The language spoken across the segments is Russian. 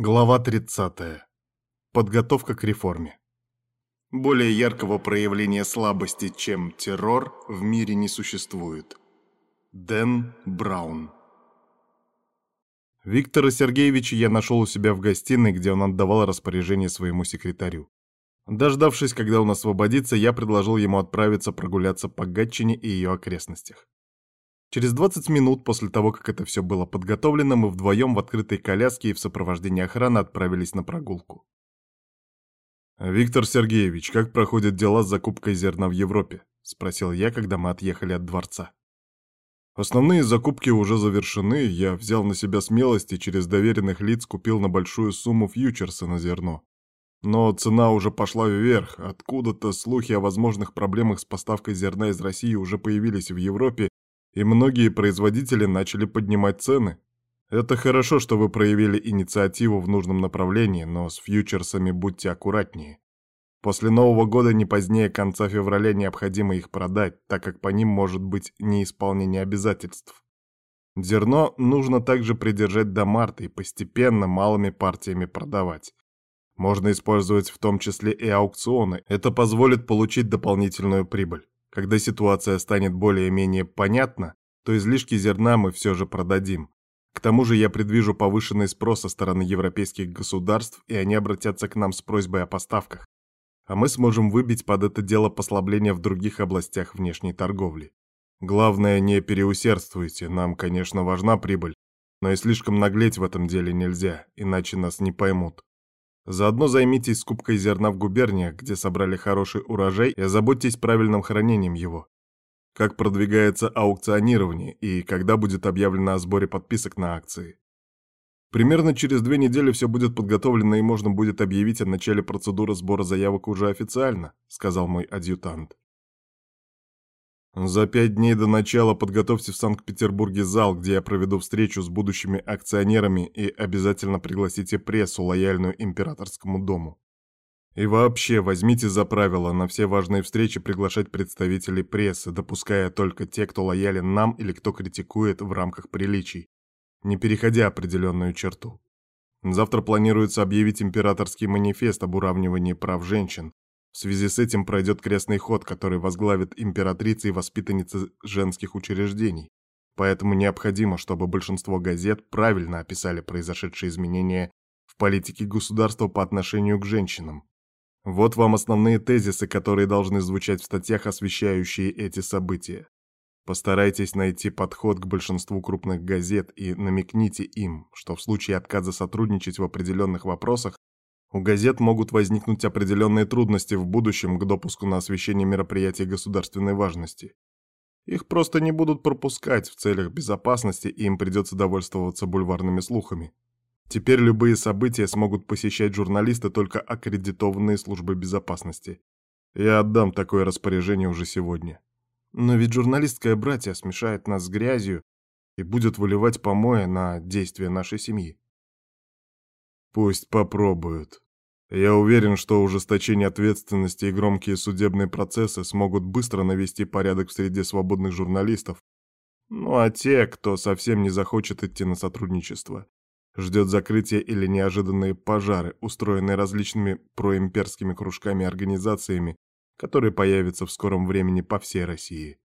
Глава 30. Подготовка к реформе. Более яркого проявления слабости, чем террор, в мире не существует. Дэн Браун. Виктора Сергеевича я нашел у себя в гостиной, где он отдавал распоряжение своему секретарю. Дождавшись, когда он освободится, я предложил ему отправиться прогуляться по Гатчине и ее окрестностях. Через 20 минут после того, как это все было подготовлено, мы вдвоем в открытой коляске и в сопровождении охраны отправились на прогулку. «Виктор Сергеевич, как проходят дела с закупкой зерна в Европе?» — спросил я, когда мы отъехали от дворца. Основные закупки уже завершены, я взял на себя смелость и через доверенных лиц купил на большую сумму фьючерсы на зерно. Но цена уже пошла вверх, откуда-то слухи о возможных проблемах с поставкой зерна из России уже появились в Европе, и многие производители начали поднимать цены. Это хорошо, что вы проявили инициативу в нужном направлении, но с фьючерсами будьте аккуратнее. После Нового года не позднее конца февраля необходимо их продать, так как по ним может быть неисполнение обязательств. Зерно нужно также придержать до марта и постепенно малыми партиями продавать. Можно использовать в том числе и аукционы, это позволит получить дополнительную прибыль. Когда ситуация станет более-менее понятна, то излишки зерна мы все же продадим. К тому же я предвижу повышенный спрос со стороны европейских государств, и они обратятся к нам с просьбой о поставках. А мы сможем выбить под это дело послабления в других областях внешней торговли. Главное, не переусердствуйте, нам, конечно, важна прибыль, но и слишком наглеть в этом деле нельзя, иначе нас не поймут. Заодно займитесь скупкой зерна в губерниях, где собрали хороший урожай, и озаботьтесь правильным хранением его. Как продвигается аукционирование и когда будет объявлено о сборе подписок на акции. Примерно через две недели все будет подготовлено и можно будет объявить о начале процедуры сбора заявок уже официально, сказал мой адъютант. За пять дней до начала подготовьте в Санкт-Петербурге зал, где я проведу встречу с будущими акционерами и обязательно пригласите прессу, лояльную императорскому дому. И вообще, возьмите за правило на все важные встречи приглашать представителей прессы, допуская только те, кто лоялен нам или кто критикует в рамках приличий, не переходя определенную черту. Завтра планируется объявить императорский манифест об уравнивании прав женщин, в связи с этим пройдет крестный ход, который возглавит императрица и воспитанница женских учреждений. Поэтому необходимо, чтобы большинство газет правильно описали произошедшие изменения в политике государства по отношению к женщинам. Вот вам основные тезисы, которые должны звучать в статьях, освещающие эти события. Постарайтесь найти подход к большинству крупных газет и намекните им, что в случае отказа сотрудничать в определенных вопросах у газет могут возникнуть определенные трудности в будущем к допуску на освещение мероприятий государственной важности. Их просто не будут пропускать в целях безопасности, и им придется довольствоваться бульварными слухами. Теперь любые события смогут посещать журналисты только аккредитованные службы безопасности. Я отдам такое распоряжение уже сегодня. Но ведь журналистское братья смешает нас с грязью и будет выливать помои на действия нашей семьи. Пусть попробуют. Я уверен, что ужесточение ответственности и громкие судебные процессы смогут быстро навести порядок в среде свободных журналистов. Ну а те, кто совсем не захочет идти на сотрудничество, ждет закрытия или неожиданные пожары, устроенные различными проимперскими кружками и организациями, которые появятся в скором времени по всей России.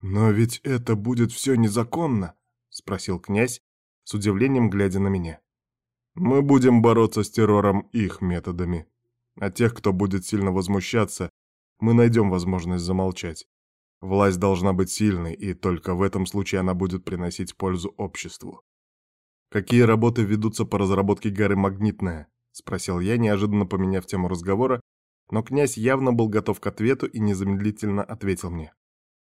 «Но ведь это будет все незаконно?» — спросил князь, с удивлением глядя на меня. Мы будем бороться с террором их методами. А тех, кто будет сильно возмущаться, мы найдем возможность замолчать. Власть должна быть сильной, и только в этом случае она будет приносить пользу обществу. «Какие работы ведутся по разработке горы Магнитная?» — спросил я, неожиданно поменяв тему разговора, но князь явно был готов к ответу и незамедлительно ответил мне.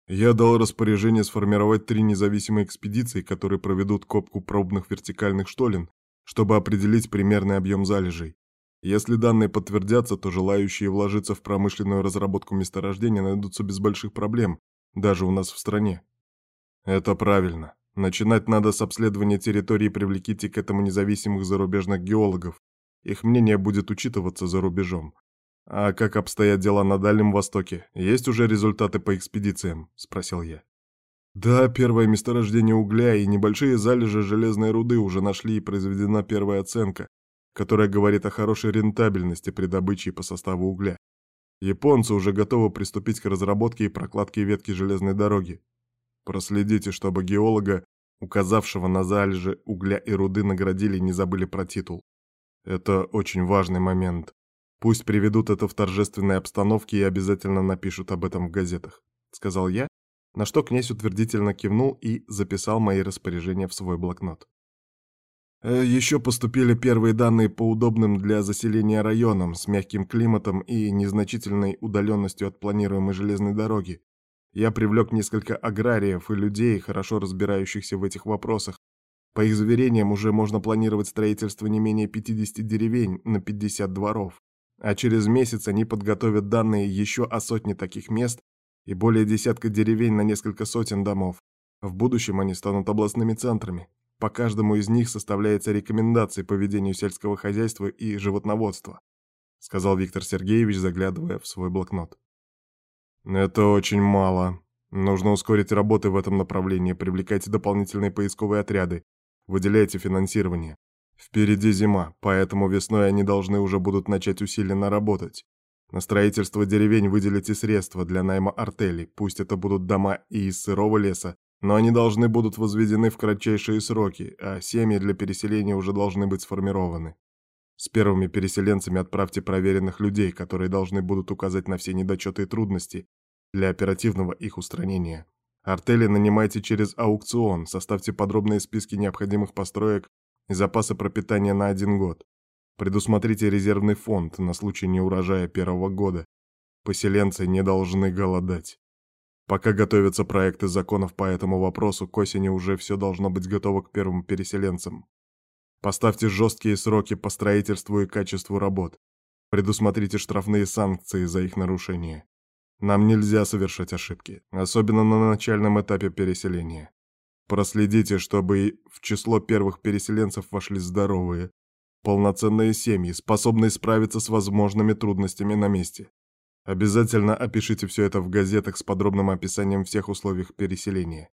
Я дал распоряжение сформировать три независимые экспедиции, которые проведут копку пробных вертикальных штолен чтобы определить примерный объем залежей. Если данные подтвердятся, то желающие вложиться в промышленную разработку месторождения найдутся без больших проблем, даже у нас в стране. Это правильно. Начинать надо с обследования территории привлеките к этому независимых зарубежных геологов. Их мнение будет учитываться за рубежом. А как обстоят дела на Дальнем Востоке? Есть уже результаты по экспедициям? Спросил я. Да, первое месторождение угля и небольшие залежи железной руды уже нашли и произведена первая оценка, которая говорит о хорошей рентабельности при добыче по составу угля. Японцы уже готовы приступить к разработке и прокладке ветки железной дороги. Проследите, чтобы геолога, указавшего на залежи угля и руды, наградили и не забыли про титул. Это очень важный момент. Пусть приведут это в торжественной обстановке и обязательно напишут об этом в газетах, сказал я, на что князь утвердительно кивнул и записал мои распоряжения в свой блокнот. Э, Еще поступили первые данные по удобным для заселения районам с мягким климатом и незначительной удаленностью от планируемой железной дороги. Я привлек несколько аграриев и людей, хорошо разбирающихся в этих вопросах. По их заверениям, уже можно планировать строительство не менее 50 деревень на 50 дворов. А через месяц они подготовят данные еще о сотне таких мест и более десятка деревень на несколько сотен домов. В будущем они станут областными центрами. По каждому из них составляется рекомендации по ведению сельского хозяйства и животноводства, сказал Виктор Сергеевич, заглядывая в свой блокнот. Это очень мало. Нужно ускорить работы в этом направлении, привлекайте дополнительные поисковые отряды, выделяйте финансирование. Впереди зима, поэтому весной они должны уже будут начать усиленно работать. На строительство деревень выделите средства для найма артелей, пусть это будут дома и из сырого леса, но они должны будут возведены в кратчайшие сроки, а семьи для переселения уже должны быть сформированы. С первыми переселенцами отправьте проверенных людей, которые должны будут указать на все недочеты и трудности для оперативного их устранения. Артели нанимайте через аукцион, составьте подробные списки необходимых построек и запасы пропитания на один год. Предусмотрите резервный фонд на случай неурожая первого года. Поселенцы не должны голодать. Пока готовятся проекты законов по этому вопросу, к осени уже все должно быть готово к первым переселенцам. Поставьте жесткие сроки по строительству и качеству работ. Предусмотрите штрафные санкции за их нарушение. Нам нельзя совершать ошибки, особенно на начальном этапе переселения. Проследите, чтобы в число первых переселенцев вошли здоровые, полноценные семьи, способные справиться с возможными трудностями на месте. Обязательно опишите все это в газетах с подробным описанием всех условий переселения.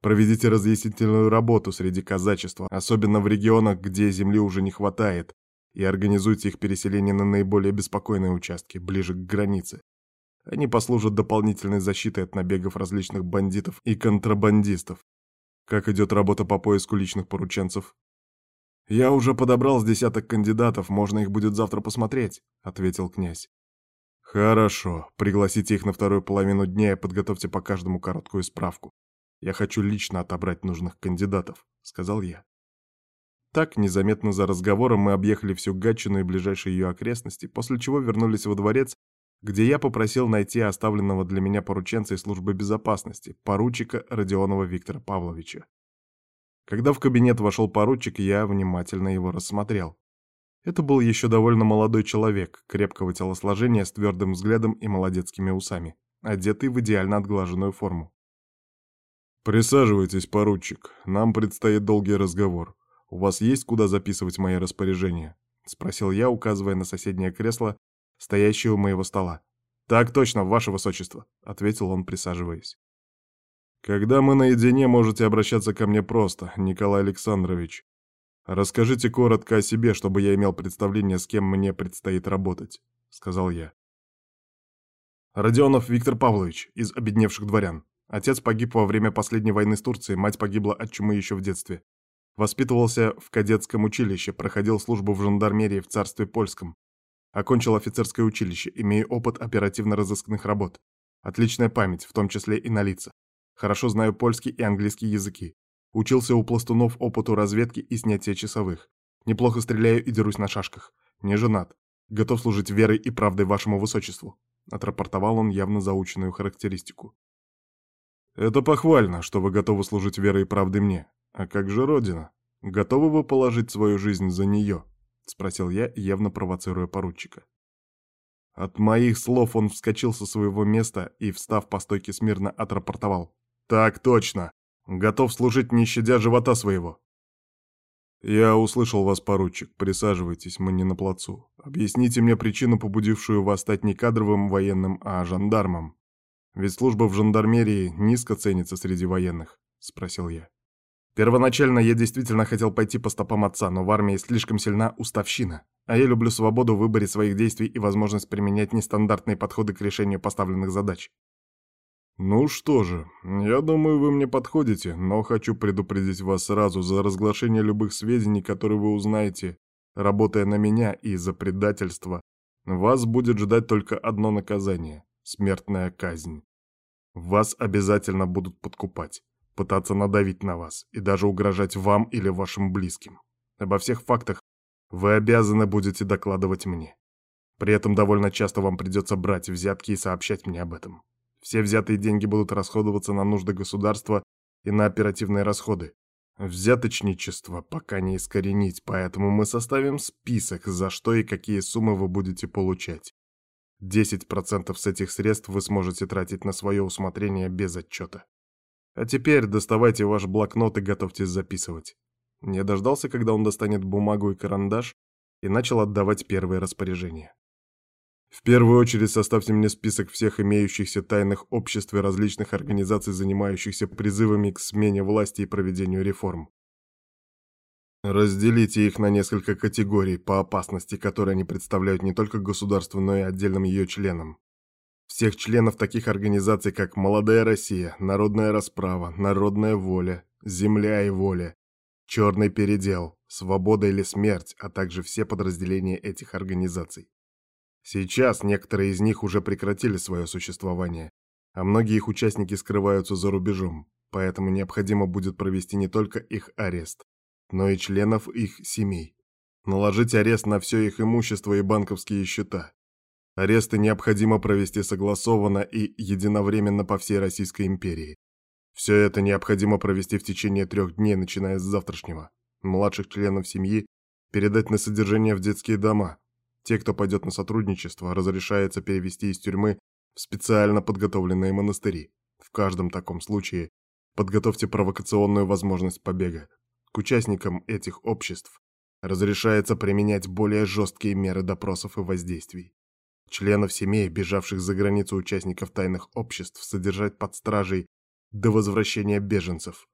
Проведите разъяснительную работу среди казачества, особенно в регионах, где земли уже не хватает, и организуйте их переселение на наиболее беспокойные участки, ближе к границе. Они послужат дополнительной защитой от набегов различных бандитов и контрабандистов. Как идет работа по поиску личных порученцев? Я уже подобрал с десяток кандидатов, можно их будет завтра посмотреть, ответил князь. «Хорошо. Пригласите их на вторую половину дня и подготовьте по каждому короткую справку. Я хочу лично отобрать нужных кандидатов», — сказал я. Так, незаметно за разговором, мы объехали всю Гатчину и ближайшие ее окрестности, после чего вернулись во дворец, где я попросил найти оставленного для меня порученца из службы безопасности, поручика Родионова Виктора Павловича. Когда в кабинет вошел поручик, я внимательно его рассмотрел. Это был еще довольно молодой человек, крепкого телосложения с твердым взглядом и молодецкими усами, одетый в идеально отглаженную форму. «Присаживайтесь, поручик, нам предстоит долгий разговор. У вас есть куда записывать мои распоряжения?» — спросил я, указывая на соседнее кресло, стоящее у моего стола. «Так точно, ваше высочество», — ответил он, присаживаясь. «Когда мы наедине, можете обращаться ко мне просто, Николай Александрович. «Расскажите коротко о себе, чтобы я имел представление, с кем мне предстоит работать», — сказал я. Родионов Виктор Павлович, из обедневших дворян. Отец погиб во время последней войны с Турцией, мать погибла от чумы еще в детстве. Воспитывался в кадетском училище, проходил службу в жандармерии в царстве польском. Окончил офицерское училище, имея опыт оперативно-розыскных работ. Отличная память, в том числе и на лица. Хорошо знаю польский и английский языки. Учился у пластунов опыту разведки и снятия часовых. Неплохо стреляю и дерусь на шашках. Не женат. Готов служить верой и правдой вашему высочеству. Отрапортовал он явно заученную характеристику. Это похвально, что вы готовы служить верой и правдой мне. А как же Родина? Готовы вы положить свою жизнь за нее? Спросил я, явно провоцируя поручика. От моих слов он вскочил со своего места и, встав по стойке смирно, отрапортовал. «Так точно! Готов служить, не щадя живота своего. Я услышал вас, поручик. Присаживайтесь, мы не на плацу. Объясните мне причину, побудившую вас стать не кадровым военным, а жандармом. Ведь служба в жандармерии низко ценится среди военных, спросил я. Первоначально я действительно хотел пойти по стопам отца, но в армии слишком сильна уставщина, а я люблю свободу в выборе своих действий и возможность применять нестандартные подходы к решению поставленных задач. «Ну что же, я думаю, вы мне подходите, но хочу предупредить вас сразу за разглашение любых сведений, которые вы узнаете, работая на меня и за предательство. Вас будет ждать только одно наказание — смертная казнь. Вас обязательно будут подкупать, пытаться надавить на вас и даже угрожать вам или вашим близким. Обо всех фактах вы обязаны будете докладывать мне. При этом довольно часто вам придется брать взятки и сообщать мне об этом. Все взятые деньги будут расходоваться на нужды государства и на оперативные расходы. Взяточничество пока не искоренить, поэтому мы составим список, за что и какие суммы вы будете получать. 10% с этих средств вы сможете тратить на свое усмотрение без отчета. А теперь доставайте ваш блокнот и готовьтесь записывать. Не дождался, когда он достанет бумагу и карандаш, и начал отдавать первые распоряжения. В первую очередь составьте мне список всех имеющихся тайных обществ и различных организаций, занимающихся призывами к смене власти и проведению реформ. Разделите их на несколько категорий по опасности, которые они представляют не только государству, но и отдельным ее членам. Всех членов таких организаций, как «Молодая Россия», «Народная расправа», «Народная воля», «Земля и воля», «Черный передел», «Свобода или смерть», а также все подразделения этих организаций. Сейчас некоторые из них уже прекратили свое существование, а многие их участники скрываются за рубежом, поэтому необходимо будет провести не только их арест, но и членов их семей. Наложить арест на все их имущество и банковские счета. Аресты необходимо провести согласованно и единовременно по всей Российской империи. Все это необходимо провести в течение трех дней, начиная с завтрашнего. Младших членов семьи передать на содержание в детские дома, те, кто пойдет на сотрудничество, разрешается перевести из тюрьмы в специально подготовленные монастыри. В каждом таком случае подготовьте провокационную возможность побега. Участникам этих обществ разрешается применять более жесткие меры допросов и воздействий. Членов семей, бежавших за границу участников тайных обществ, содержать под стражей до возвращения беженцев.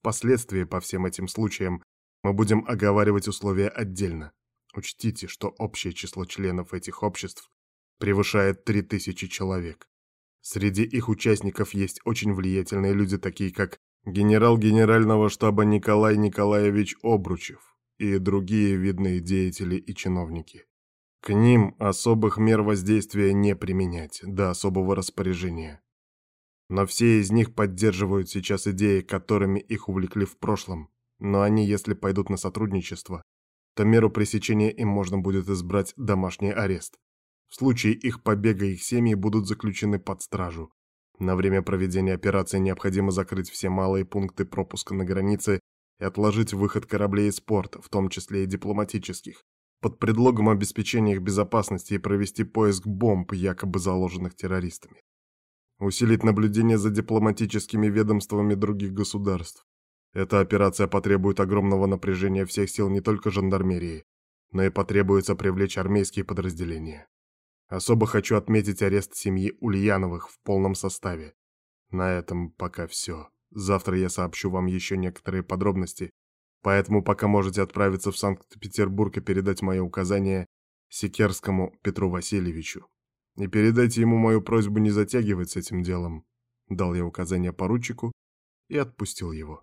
Впоследствии по всем этим случаям мы будем оговаривать условия отдельно. Учтите, что общее число членов этих обществ превышает 3000 человек. Среди их участников есть очень влиятельные люди, такие как генерал генерального штаба Николай Николаевич Обручев и другие видные деятели и чиновники. К ним особых мер воздействия не применять, до особого распоряжения. Но все из них поддерживают сейчас идеи, которыми их увлекли в прошлом, но они, если пойдут на сотрудничество, то меру пресечения им можно будет избрать домашний арест. В случае их побега их семьи будут заключены под стражу. На время проведения операции необходимо закрыть все малые пункты пропуска на границе и отложить выход кораблей из порта, в том числе и дипломатических, под предлогом обеспечения их безопасности и провести поиск бомб, якобы заложенных террористами. Усилить наблюдение за дипломатическими ведомствами других государств. Эта операция потребует огромного напряжения всех сил не только жандармерии, но и потребуется привлечь армейские подразделения. Особо хочу отметить арест семьи Ульяновых в полном составе. На этом пока все. Завтра я сообщу вам еще некоторые подробности, поэтому пока можете отправиться в Санкт-Петербург и передать мои указания Секерскому Петру Васильевичу. И передайте ему мою просьбу не затягивать с этим делом. Дал я указание поручику и отпустил его.